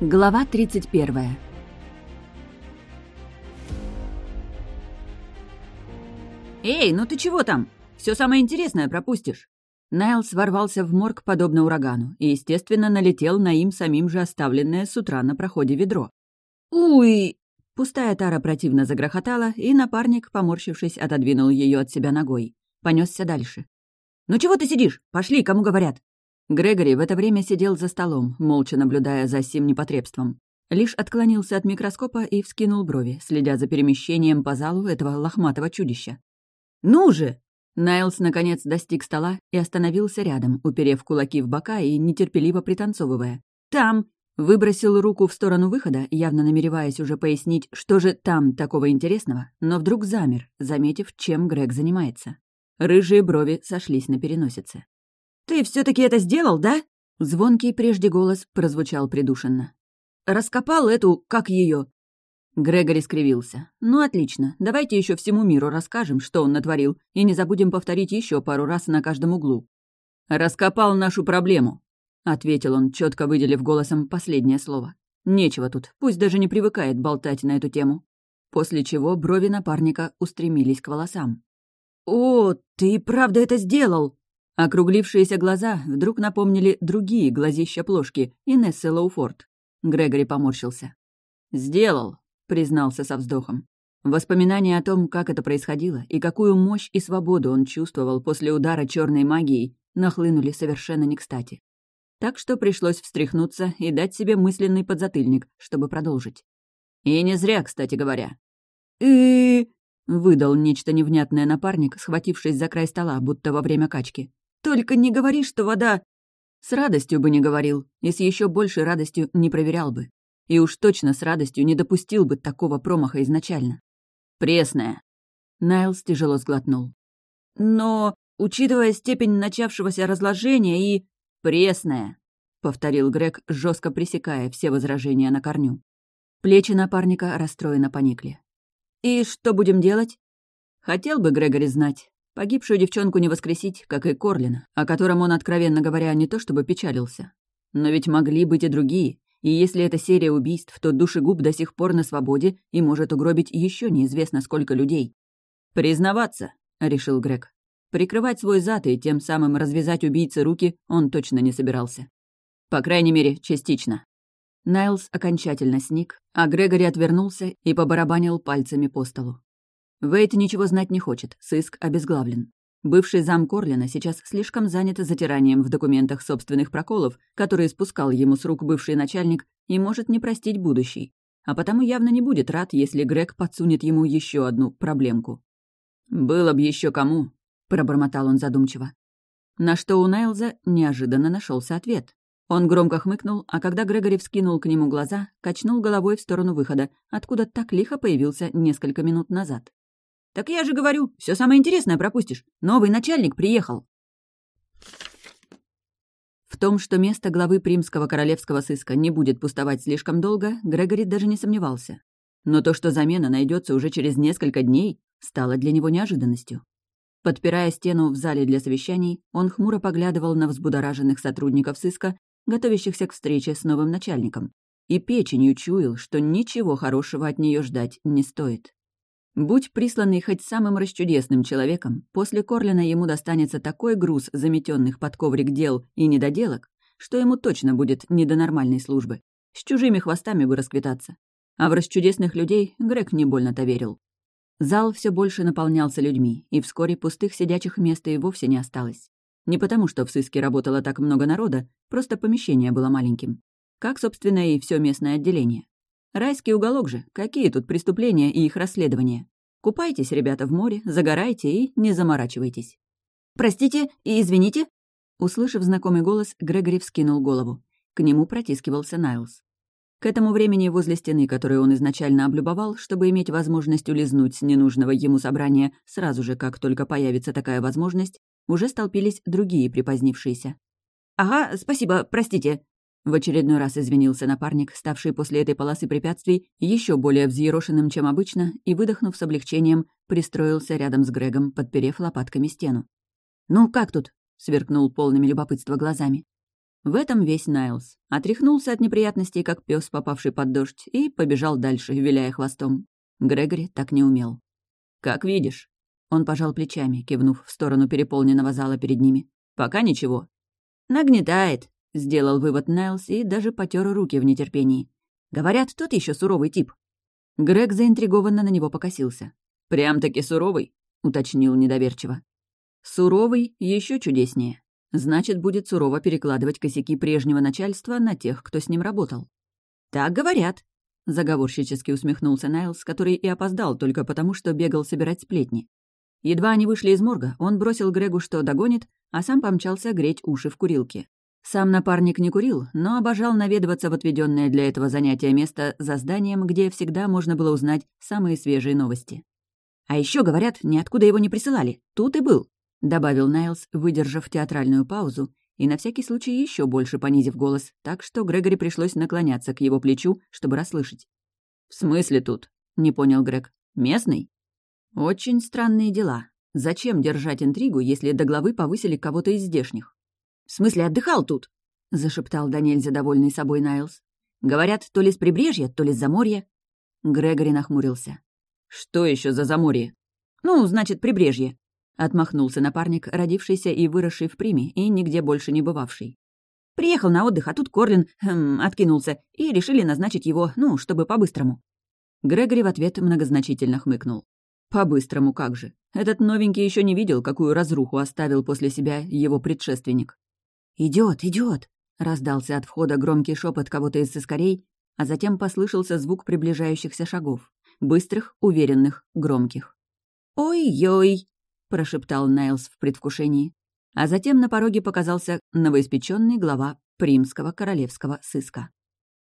Глава 31 «Эй, ну ты чего там? Все самое интересное пропустишь!» Найлс ворвался в морг подобно урагану и, естественно, налетел на им самим же оставленное с утра на проходе ведро. «Уй!» Пустая тара противно загрохотала, и напарник, поморщившись, отодвинул ее от себя ногой. Понесся дальше. «Ну чего ты сидишь? Пошли, кому говорят!» Грегори в это время сидел за столом, молча наблюдая за сим непотребством. Лишь отклонился от микроскопа и вскинул брови, следя за перемещением по залу этого лохматого чудища. «Ну же!» Найлс, наконец, достиг стола и остановился рядом, уперев кулаки в бока и нетерпеливо пританцовывая. «Там!» Выбросил руку в сторону выхода, явно намереваясь уже пояснить, что же там такого интересного, но вдруг замер, заметив, чем Грег занимается. Рыжие брови сошлись на переносице. «Ты все таки это сделал, да?» Звонкий прежде голос прозвучал придушенно. «Раскопал эту, как ее? Грегори скривился. «Ну, отлично. Давайте еще всему миру расскажем, что он натворил, и не забудем повторить еще пару раз на каждом углу». «Раскопал нашу проблему», — ответил он, четко выделив голосом последнее слово. «Нечего тут, пусть даже не привыкает болтать на эту тему». После чего брови напарника устремились к волосам. «О, ты правда это сделал!» Округлившиеся глаза вдруг напомнили другие глазища-плошки Инессы Лоуфорд. Грегори поморщился. «Сделал», — признался со вздохом. Воспоминания о том, как это происходило, и какую мощь и свободу он чувствовал после удара черной магией, нахлынули совершенно не кстати так что пришлось встряхнуться и дать себе мысленный подзатыльник, чтобы продолжить. И не зря, кстати говоря. и выдал нечто невнятное напарник, схватившись за край стола, будто во время качки. «Только не говори, что вода...» С радостью бы не говорил, и с еще большей радостью не проверял бы. И уж точно с радостью не допустил бы такого промаха изначально. «Пресная!» Найлс тяжело сглотнул. «Но, учитывая степень начавшегося разложения и...» «Пресная», — повторил Грег, жестко пресекая все возражения на корню. Плечи напарника расстроенно поникли. «И что будем делать?» Хотел бы Грегори знать. Погибшую девчонку не воскресить, как и Корлина, о котором он, откровенно говоря, не то чтобы печалился. Но ведь могли быть и другие, и если это серия убийств, то душегуб до сих пор на свободе и может угробить еще неизвестно сколько людей. «Признаваться», — решил Грег. Прикрывать свой зад и тем самым развязать убийце руки он точно не собирался. По крайней мере, частично. Найлс окончательно сник, а Грегори отвернулся и побарабанил пальцами по столу. Вейт ничего знать не хочет, сыск обезглавлен. Бывший зам Корлина сейчас слишком занят затиранием в документах собственных проколов, которые спускал ему с рук бывший начальник, и может не простить будущий. А потому явно не будет рад, если Грег подсунет ему еще одну проблемку. «Было б еще кому», пробормотал он задумчиво. На что у Найлза неожиданно нашелся ответ. Он громко хмыкнул, а когда Грегори вскинул к нему глаза, качнул головой в сторону выхода, откуда так лихо появился несколько минут назад. «Так я же говорю, все самое интересное пропустишь. Новый начальник приехал». В том, что место главы Примского королевского сыска не будет пустовать слишком долго, Грегори даже не сомневался. Но то, что замена найдется уже через несколько дней, стало для него неожиданностью. Подпирая стену в зале для совещаний, он хмуро поглядывал на взбудораженных сотрудников сыска, готовящихся к встрече с новым начальником, и печенью чуял, что ничего хорошего от нее ждать не стоит. Будь присланный хоть самым расчудесным человеком, после Корлина ему достанется такой груз заметенных под коврик дел и недоделок, что ему точно будет не до нормальной службы. С чужими хвостами бы расквитаться. А в расчудесных людей Грег не больно-то верил. Зал все больше наполнялся людьми, и вскоре пустых сидячих мест и вовсе не осталось. Не потому, что в сыске работало так много народа, просто помещение было маленьким. Как, собственно, и все местное отделение. Райский уголок же, какие тут преступления и их расследования. Купайтесь, ребята, в море, загорайте и не заморачивайтесь. «Простите и извините?» Услышав знакомый голос, Грегори вскинул голову. К нему протискивался Найлз. К этому времени возле стены, которую он изначально облюбовал, чтобы иметь возможность улизнуть с ненужного ему собрания сразу же, как только появится такая возможность, уже столпились другие припозднившиеся. «Ага, спасибо, простите», в очередной раз извинился напарник, ставший после этой полосы препятствий еще более взъерошенным, чем обычно, и, выдохнув с облегчением, пристроился рядом с Грегом, подперев лопатками стену. «Ну, как тут?» — сверкнул полными любопытства глазами. В этом весь Найлз. Отряхнулся от неприятностей, как пес, попавший под дождь, и побежал дальше, виляя хвостом. Грегори так не умел. «Как видишь». Он пожал плечами, кивнув в сторону переполненного зала перед ними. «Пока ничего». «Нагнетает», — сделал вывод Найлз и даже потер руки в нетерпении. «Говорят, тот еще суровый тип». Грег заинтригованно на него покосился. «Прям-таки суровый?» — уточнил недоверчиво. «Суровый еще чудеснее. Значит, будет сурово перекладывать косяки прежнего начальства на тех, кто с ним работал. «Так говорят», — заговорщически усмехнулся Найлс, который и опоздал только потому, что бегал собирать сплетни. Едва они вышли из морга, он бросил Грегу, что догонит, а сам помчался греть уши в курилке. Сам напарник не курил, но обожал наведываться в отведенное для этого занятия место за зданием, где всегда можно было узнать самые свежие новости. А еще говорят, ниоткуда его не присылали. Тут и был. — добавил Найлс, выдержав театральную паузу и на всякий случай еще больше понизив голос, так что Грегори пришлось наклоняться к его плечу, чтобы расслышать. «В смысле тут?» — не понял Грег. «Местный?» «Очень странные дела. Зачем держать интригу, если до главы повысили кого-то из здешних?» «В смысле отдыхал тут?» — зашептал Даниэль, задовольный собой Найлс. «Говорят, то ли с прибрежья, то ли с заморья». Грегори нахмурился. «Что еще за заморье?» «Ну, значит, прибрежье. Отмахнулся напарник, родившийся и выросший в Приме, и нигде больше не бывавший. Приехал на отдых, а тут Корлин хм, откинулся, и решили назначить его, ну, чтобы по-быстрому. Грегори в ответ многозначительно хмыкнул. По-быстрому как же. Этот новенький еще не видел, какую разруху оставил после себя его предшественник. Идет, идет! раздался от входа громкий шепот кого-то из сыскарей, а затем послышался звук приближающихся шагов. Быстрых, уверенных, громких. «Ой-ой!» прошептал Найлс в предвкушении. А затем на пороге показался новоиспеченный глава Примского королевского сыска.